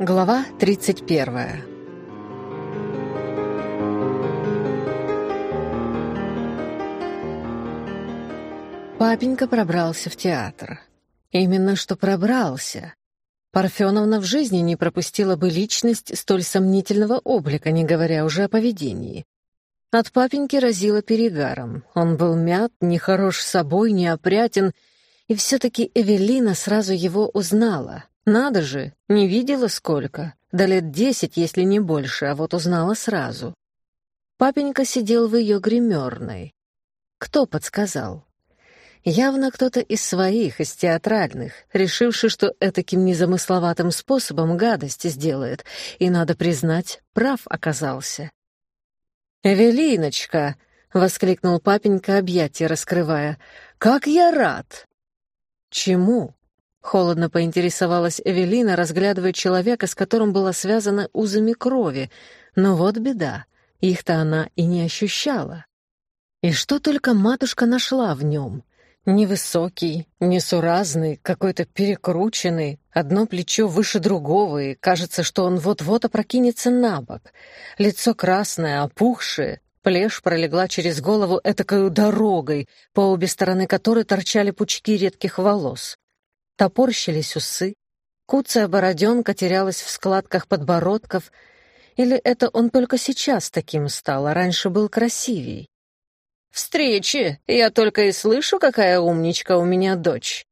Глава 31 Папенька пробрался в театр. Именно что пробрался. Парфеновна в жизни не пропустила бы личность столь сомнительного облика, не говоря уже о поведении. От папеньки разило перегаром. Он был мят, нехорош собой, неопрятен, и все-таки Эвелина сразу его узнала. Надо же, не видела сколько. До лет десять, если не больше, а вот узнала сразу. Папенька сидел в ее гримерной. Кто подсказал? Явно кто-то из своих, из театральных, решивший, что этаким незамысловатым способом гадость сделает, и, надо признать, прав оказался. «Эвелиночка!» — воскликнул папенька, объятия раскрывая. «Как я рад!» «Чему?» Холодно поинтересовалась Эвелина, разглядывая человека, с которым была связана узами крови. Но вот беда, их-то она и не ощущала. И что только матушка нашла в нем? Невысокий, несуразный, какой-то перекрученный, одно плечо выше другого, и кажется, что он вот-вот опрокинется на бок. Лицо красное, опухшее, плешь пролегла через голову этакою дорогой, по обе стороны которой торчали пучки редких волос топорщились усы, куцая бороденка терялась в складках подбородков, или это он только сейчас таким стал, а раньше был красивей? «Встречи! Я только и слышу, какая умничка у меня дочь!»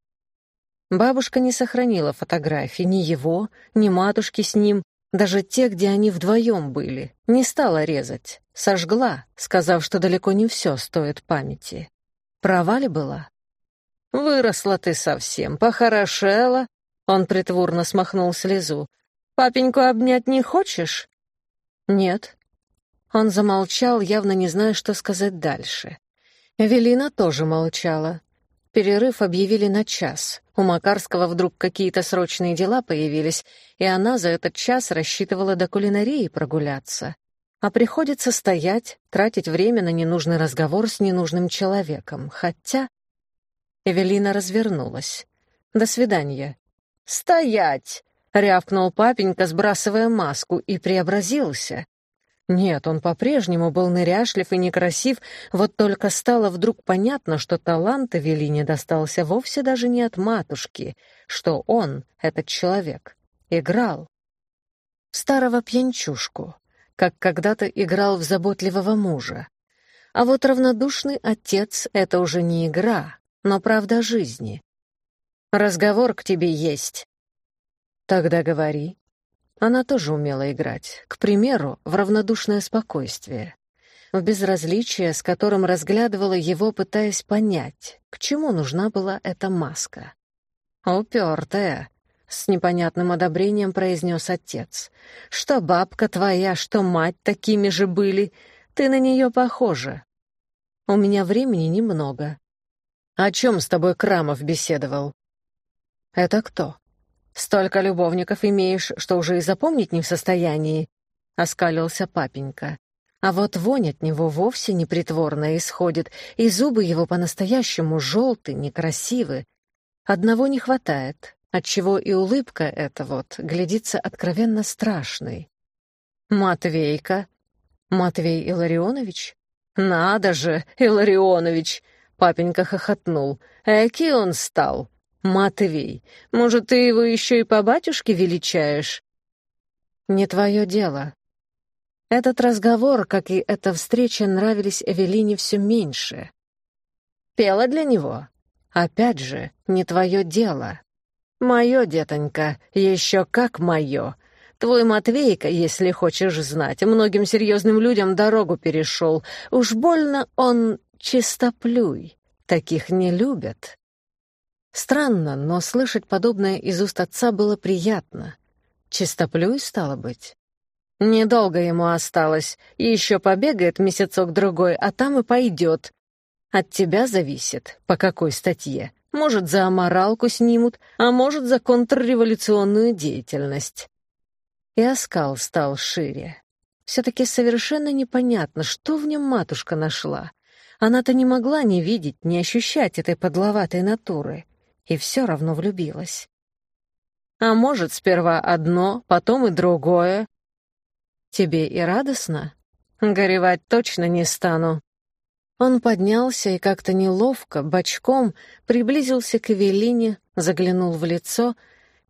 Бабушка не сохранила фотографий ни его, ни матушки с ним, даже те, где они вдвоем были, не стала резать, сожгла, сказав, что далеко не все стоит памяти. Права ли была? «Выросла ты совсем, похорошела». Он притворно смахнул слезу. «Папеньку обнять не хочешь?» «Нет». Он замолчал, явно не зная, что сказать дальше. Эвелина тоже молчала. Перерыв объявили на час. У Макарского вдруг какие-то срочные дела появились, и она за этот час рассчитывала до кулинарии прогуляться. А приходится стоять, тратить время на ненужный разговор с ненужным человеком. Хотя Эвелина развернулась. «До свидания». «Стоять!» — рявкнул папенька, сбрасывая маску, и преобразился. Нет, он по-прежнему был ныряшлив и некрасив, вот только стало вдруг понятно, что талант Эвелине достался вовсе даже не от матушки, что он, этот человек, играл. Старого пьянчушку, как когда-то играл в заботливого мужа. А вот равнодушный отец — это уже не игра, но правда жизни. Разговор к тебе есть. Тогда говори. Она тоже умела играть, к примеру, в равнодушное спокойствие, в безразличие, с которым разглядывала его, пытаясь понять, к чему нужна была эта маска. «Упертая», — с непонятным одобрением произнес отец. «Что бабка твоя, что мать такими же были, ты на нее похожа. У меня времени немного, «О чем с тобой Крамов беседовал?» «Это кто?» «Столько любовников имеешь, что уже и запомнить не в состоянии», — оскалился папенька. А вот вонь от него вовсе не притворно исходит, и зубы его по-настоящему желты, некрасивы. Одного не хватает, отчего и улыбка эта вот глядится откровенно страшной. «Матвейка? Матвей Илларионович? Надо же, Илларионович!» Папенька хохотнул. «Эки он стал! Матвей, может, ты его еще и по батюшке величаешь?» «Не твое дело». Этот разговор, как и эта встреча, нравились Эвелине все меньше. «Пела для него?» «Опять же, не твое дело». «Мое, детонька, еще как мое. Твой Матвейка, если хочешь знать, многим серьезным людям дорогу перешел. Уж больно он Чистоплюй. Таких не любят. Странно, но слышать подобное из уст отца было приятно. Чистоплюй, стало быть. Недолго ему осталось, и еще побегает месяцок-другой, а там и пойдет. От тебя зависит, по какой статье. Может, за аморалку снимут, а может, за контрреволюционную деятельность. И оскал стал шире. Все-таки совершенно непонятно, что в нем матушка нашла. Она-то не могла не видеть, не ощущать этой подловатой натуры, и все равно влюбилась. А может, сперва одно, потом и другое. Тебе и радостно? Горевать точно не стану. Он поднялся и как-то неловко, бочком, приблизился к Эвелине, заглянул в лицо,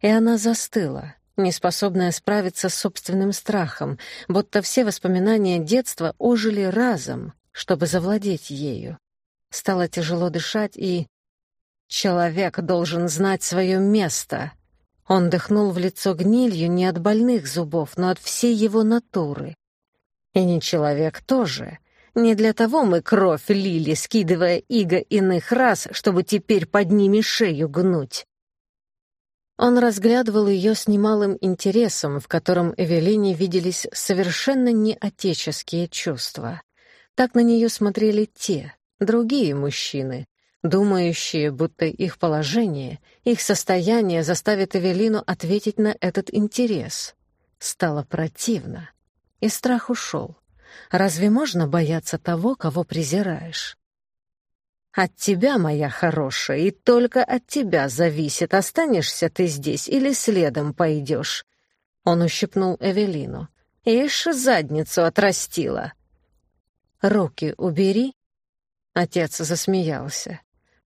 и она застыла, неспособная справиться с собственным страхом, будто все воспоминания детства ожили разом, чтобы завладеть ею. Стало тяжело дышать, и... Человек должен знать свое место. Он дыхнул в лицо гнилью не от больных зубов, но от всей его натуры. И не человек тоже. Не для того мы кровь лили, скидывая иго иных раз, чтобы теперь под ними шею гнуть. Он разглядывал ее с немалым интересом, в котором Эвелине виделись совершенно неотеческие чувства. Так на нее смотрели те, другие мужчины, думающие, будто их положение, их состояние заставит Эвелину ответить на этот интерес. Стало противно, и страх ушел. Разве можно бояться того, кого презираешь? От тебя, моя хорошая, и только от тебя зависит, останешься ты здесь или следом пойдешь. Он ущипнул Эвелину. Ишь, задницу отрастила. Руки убери. Отец засмеялся.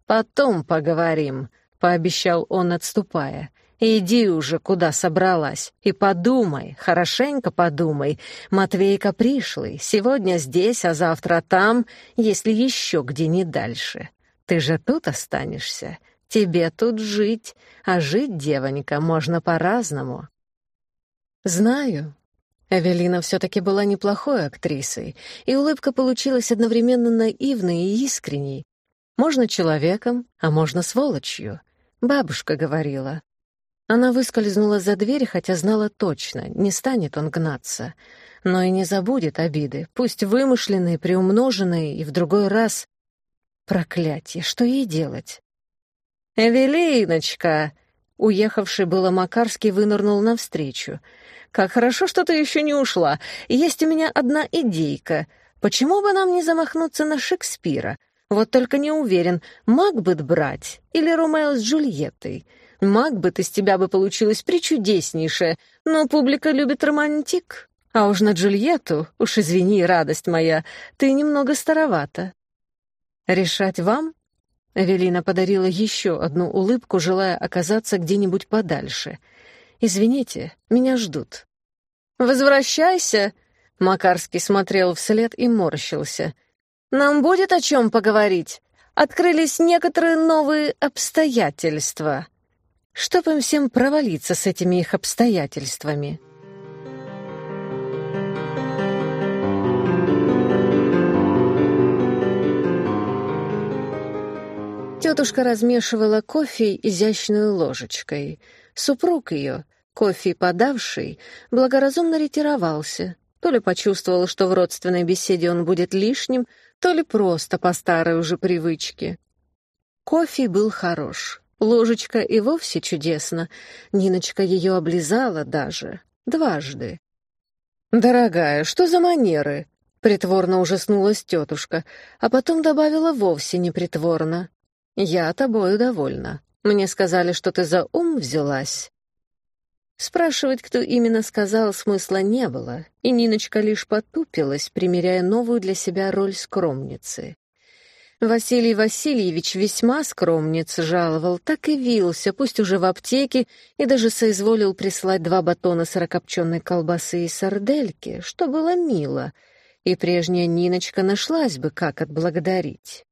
Потом поговорим, пообещал он, отступая. Иди уже, куда собралась, и подумай, хорошенько подумай. Матвейка пришлый, сегодня здесь, а завтра там, если еще где не дальше. Ты же тут останешься, тебе тут жить, а жить, девонька, можно по-разному. Знаю. Эвелина все-таки была неплохой актрисой, и улыбка получилась одновременно наивной и искренней. Можно человеком, а можно сволочью. Бабушка говорила. Она выскользнула за дверь, хотя знала точно, не станет он гнаться. Но и не забудет обиды, пусть вымышленные, приумноженные, и в другой раз... Проклятие, что ей делать? «Эвелиночка!» Уехавший было Макарский вынырнул навстречу. «Как хорошо, что ты еще не ушла. Есть у меня одна идейка. Почему бы нам не замахнуться на Шекспира? Вот только не уверен, Макбет брать или Ромео с Джульеттой. Макбет из тебя бы получилась причудеснейшая, но публика любит романтик. А уж на Джульетту, уж извини, радость моя, ты немного старовата. Решать вам? Эвелина подарила еще одну улыбку, желая оказаться где-нибудь подальше. «Извините, меня ждут». «Возвращайся!» Макарский смотрел вслед и морщился. «Нам будет о чем поговорить. Открылись некоторые новые обстоятельства» чтоб им всем провалиться с этими их обстоятельствами. Тетушка размешивала кофе изящной ложечкой. Супруг ее, кофе подавший, благоразумно ретировался. То ли почувствовал, что в родственной беседе он будет лишним, то ли просто по старой уже привычке. Кофе был хорош. Ложечка и вовсе чудесно. Ниночка ее облизала даже. Дважды. «Дорогая, что за манеры?» Притворно ужаснулась тетушка, а потом добавила вовсе непритворно. «Я тобою довольна. Мне сказали, что ты за ум взялась». Спрашивать, кто именно сказал, смысла не было, и Ниночка лишь потупилась, примеряя новую для себя роль скромницы. Василий Васильевич весьма скромниц жаловал, так и вился, пусть уже в аптеке, и даже соизволил прислать два батона сырокопченой колбасы и сардельки, что было мило, и прежняя Ниночка нашлась бы, как отблагодарить.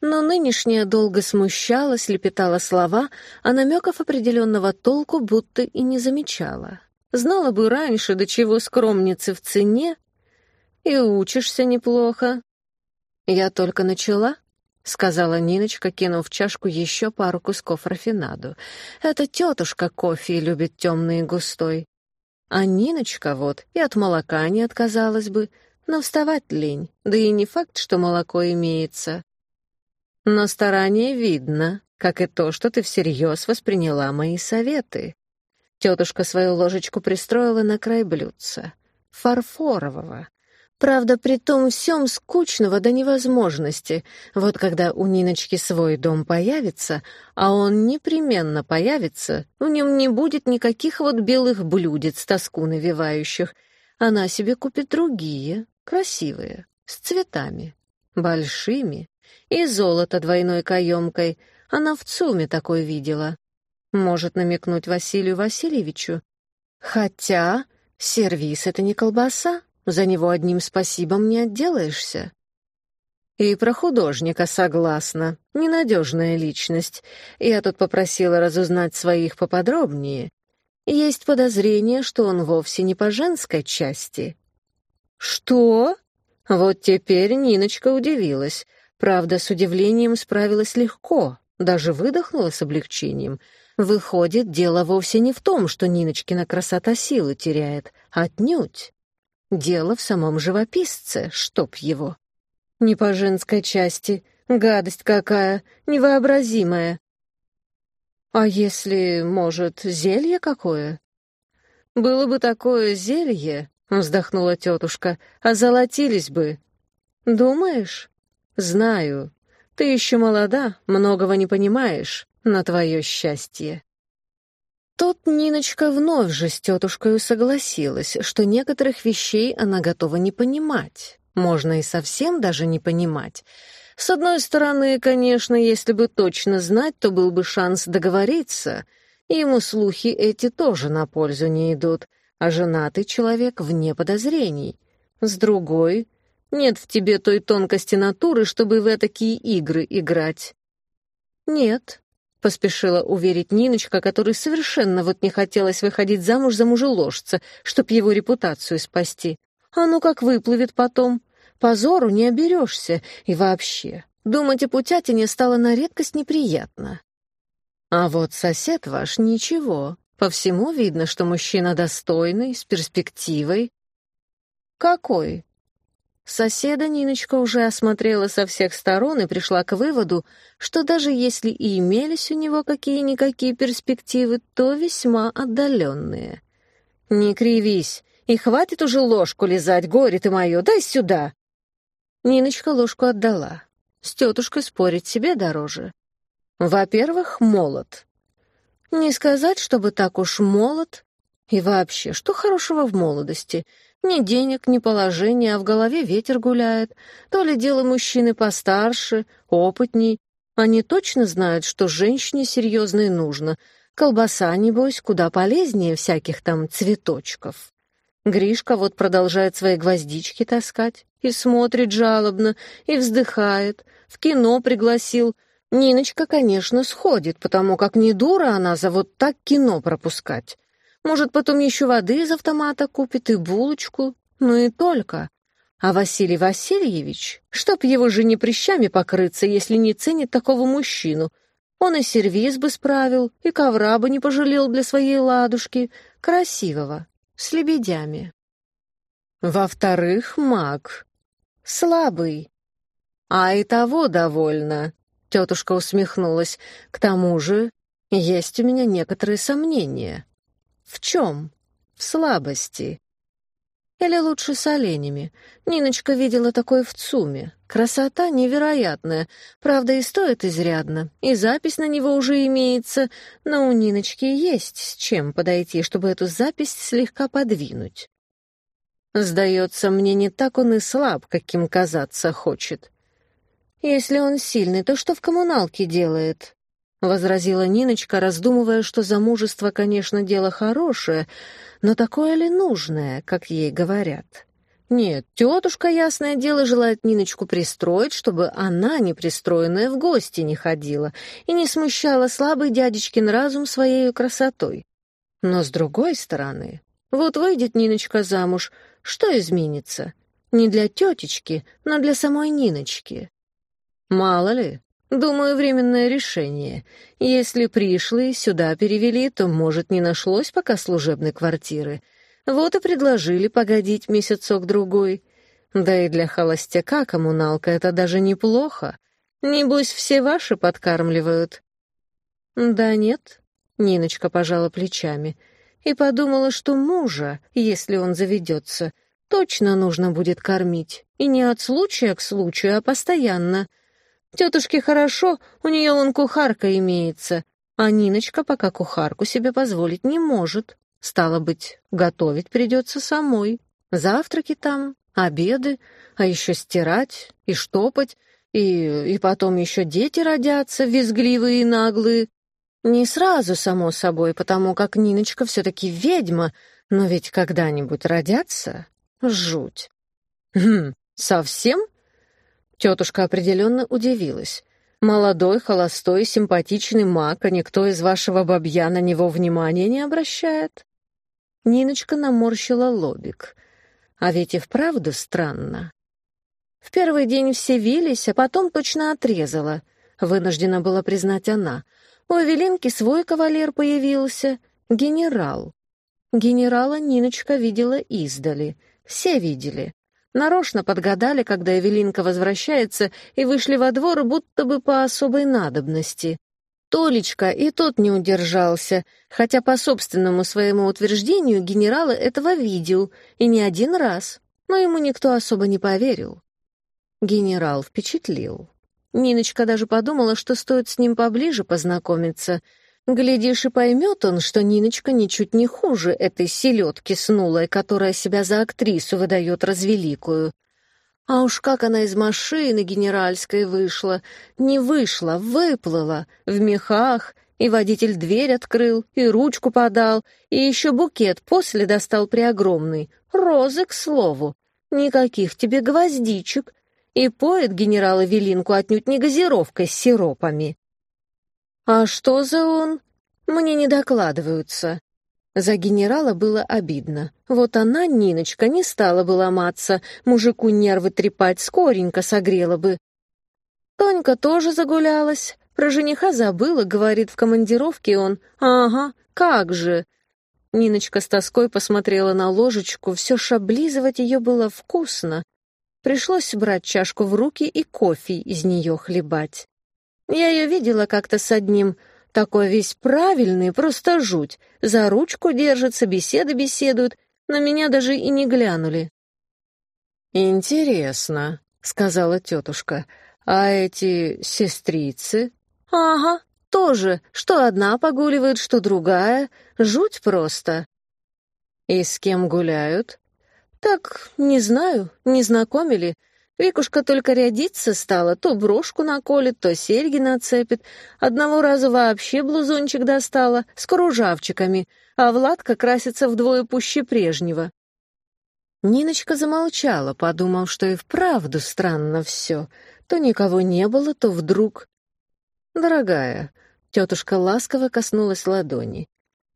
Но нынешняя долго смущалась, лепетала слова, а намеков определенного толку будто и не замечала. Знала бы раньше, до чего скромницы в цене, и учишься неплохо, «Я только начала», — сказала Ниночка, кинув в чашку еще пару кусков рафинаду. «Это тетушка кофе любит темный и густой. А Ниночка вот и от молока не отказалась бы, но вставать лень, да и не факт, что молоко имеется. Но старание видно, как и то, что ты всерьез восприняла мои советы». Тетушка свою ложечку пристроила на край блюдца. Фарфорового, Правда, при том всем скучного до невозможности. Вот когда у Ниночки свой дом появится, а он непременно появится, в нем не будет никаких вот белых блюдец, тоску навевающих. Она себе купит другие, красивые, с цветами, большими, и золото двойной каемкой. Она в ЦУМе такой видела. Может намекнуть Василию Васильевичу. Хотя сервис — это не колбаса. За него одним спасибом не отделаешься. И про художника согласна. Ненадежная личность. Я тут попросила разузнать своих поподробнее. Есть подозрение, что он вовсе не по женской части. Что? Вот теперь Ниночка удивилась. Правда, с удивлением справилась легко, даже выдохнула с облегчением. Выходит, дело вовсе не в том, что Ниночкина красота силу теряет. Отнюдь. Дело в самом живописце, чтоб его. Не по женской части. Гадость какая, невообразимая. А если, может, зелье какое? Было бы такое зелье, вздохнула тетушка, озолотились бы. Думаешь? Знаю. Ты еще молода, многого не понимаешь, на твое счастье. Тут Ниночка вновь же с тетушкой согласилась, что некоторых вещей она готова не понимать. Можно и совсем даже не понимать. С одной стороны, конечно, если бы точно знать, то был бы шанс договориться. Ему слухи эти тоже на пользу не идут, а женатый человек вне подозрений. С другой, нет в тебе той тонкости натуры, чтобы в такие игры играть. Нет, — поспешила уверить Ниночка, которой совершенно вот не хотелось выходить замуж за мужеложца, чтоб его репутацию спасти. «А ну как выплывет потом? Позору не оберешься. И вообще, думать о путятине стало на редкость неприятно. А вот сосед ваш ничего. По всему видно, что мужчина достойный, с перспективой. Какой? Соседа Ниночка уже осмотрела со всех сторон и пришла к выводу, что даже если и имелись у него какие-никакие перспективы, то весьма отдаленные. «Не кривись, и хватит уже ложку лизать, горе ты мое, дай сюда!» Ниночка ложку отдала. С тетушкой спорить себе дороже. Во-первых, молод. Не сказать, чтобы так уж молод. И вообще, что хорошего в молодости — ни денег, ни положения, а в голове ветер гуляет. То ли дело мужчины постарше, опытней. Они точно знают, что женщине серьезно и нужно. Колбаса, небось, куда полезнее всяких там цветочков. Гришка вот продолжает свои гвоздички таскать. И смотрит жалобно, и вздыхает. В кино пригласил. Ниночка, конечно, сходит, потому как не дура она за вот так кино пропускать. Может, потом еще воды из автомата купит и булочку. Ну и только. А Василий Васильевич, чтоб его жене прыщами покрыться, если не ценит такого мужчину, он и сервиз бы справил, и ковра бы не пожалел для своей ладушки, красивого, с лебедями. Во-вторых, маг. Слабый. А и того довольно. Тетушка усмехнулась. К тому же, есть у меня некоторые сомнения. В чем? В слабости. Или лучше с оленями. Ниночка видела такое в ЦУМе. Красота невероятная. Правда, и стоит изрядно. И запись на него уже имеется. Но у Ниночки есть с чем подойти, чтобы эту запись слегка подвинуть. Сдается мне, не так он и слаб, каким казаться хочет. Если он сильный, то что в коммуналке делает? — возразила Ниночка, раздумывая, что замужество, конечно, дело хорошее, но такое ли нужное, как ей говорят? Нет, тетушка, ясное дело, желает Ниночку пристроить, чтобы она, непристроенная, в гости не ходила и не смущала слабый дядечкин разум своей красотой. Но с другой стороны, вот выйдет Ниночка замуж, что изменится? Не для тетечки, но для самой Ниночки. Мало ли, Думаю, временное решение. Если пришлые сюда перевели, то, может, не нашлось пока служебной квартиры. Вот и предложили погодить месяцок-другой. Да и для холостяка коммуналка это даже неплохо. Небось, все ваши подкармливают. Да нет, Ниночка пожала плечами и подумала, что мужа, если он заведется, точно нужно будет кормить. И не от случая к случаю, а постоянно. Тетушке хорошо, у нее вон кухарка имеется, а Ниночка пока кухарку себе позволить не может. Стало быть, готовить придется самой. Завтраки там, обеды, а еще стирать и штопать, и, и потом еще дети родятся, визгливые и наглые. Не сразу, само собой, потому как Ниночка все-таки ведьма, но ведь когда-нибудь родятся? Жуть. Хм, совсем? Тетушка определенно удивилась. Молодой, холостой, симпатичный маг, а никто из вашего бабья на него внимания не обращает? Ниночка наморщила лобик. А ведь и вправду странно. В первый день все вились, а потом точно отрезала. Вынуждена была признать она. У Эвелинки свой кавалер появился — генерал. Генерала Ниночка видела издали. Все видели. Нарочно подгадали, когда Эвелинка возвращается, и вышли во двор будто бы по особой надобности. Толечка и тот не удержался, хотя по собственному своему утверждению генерала этого видел, и не один раз, но ему никто особо не поверил. Генерал впечатлил. Ниночка даже подумала, что стоит с ним поближе познакомиться. Глядишь, и поймет он, что Ниночка ничуть не хуже этой селедки снулой, которая себя за актрису выдает развеликую. А уж как она из машины генеральской вышла. Не вышла, выплыла, в мехах, и водитель дверь открыл, и ручку подал, и еще букет после достал преогромный. Розы, к слову. Никаких тебе гвоздичек, и поет генерала Велинку отнюдь не газировкой с сиропами. А что за он? Мне не докладываются. За генерала было обидно. Вот она, Ниночка, не стала бы ломаться, мужику нервы трепать, скоренько согрела бы. Тонька тоже загулялась, про жениха забыла, говорит в командировке он. Ага, как же. Ниночка с тоской посмотрела на ложечку, все ж облизывать ее было вкусно. Пришлось брать чашку в руки и кофе из нее хлебать. Я ее видела как-то с одним, такой весь правильный, просто жуть. За ручку держится, беседы беседуют, на меня даже и не глянули. «Интересно», — сказала тетушка, — «а эти сестрицы?» «Ага, тоже, что одна погуливает, что другая. Жуть просто». «И с кем гуляют?» «Так, не знаю, не знакомили. Викушка только рядиться стала, то брошку наколет, то серьги нацепит. Одного раза вообще блузончик достала, с кружавчиками, а Владка красится вдвое пуще прежнего». Ниночка замолчала, подумав, что и вправду странно все. То никого не было, то вдруг... «Дорогая», — тетушка ласково коснулась ладони,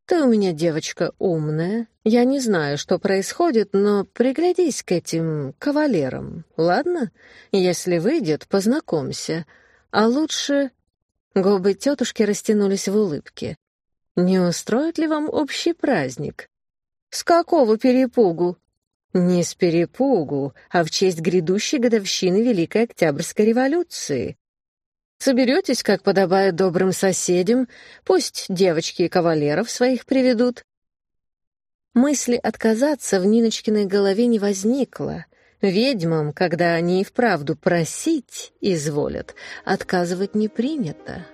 ты у меня девочка умная. Я не знаю, что происходит, но приглядись к этим кавалерам, ладно? Если выйдет, познакомься. А лучше...» Губы тетушки растянулись в улыбке. «Не устроит ли вам общий праздник?» «С какого перепугу?» «Не с перепугу, а в честь грядущей годовщины Великой Октябрьской революции. Соберетесь, как подобает добрым соседям, пусть девочки и кавалеров своих приведут. Мысли отказаться в Ниночкиной голове не возникло. Ведьмам, когда они и вправду просить изволят, отказывать не принято.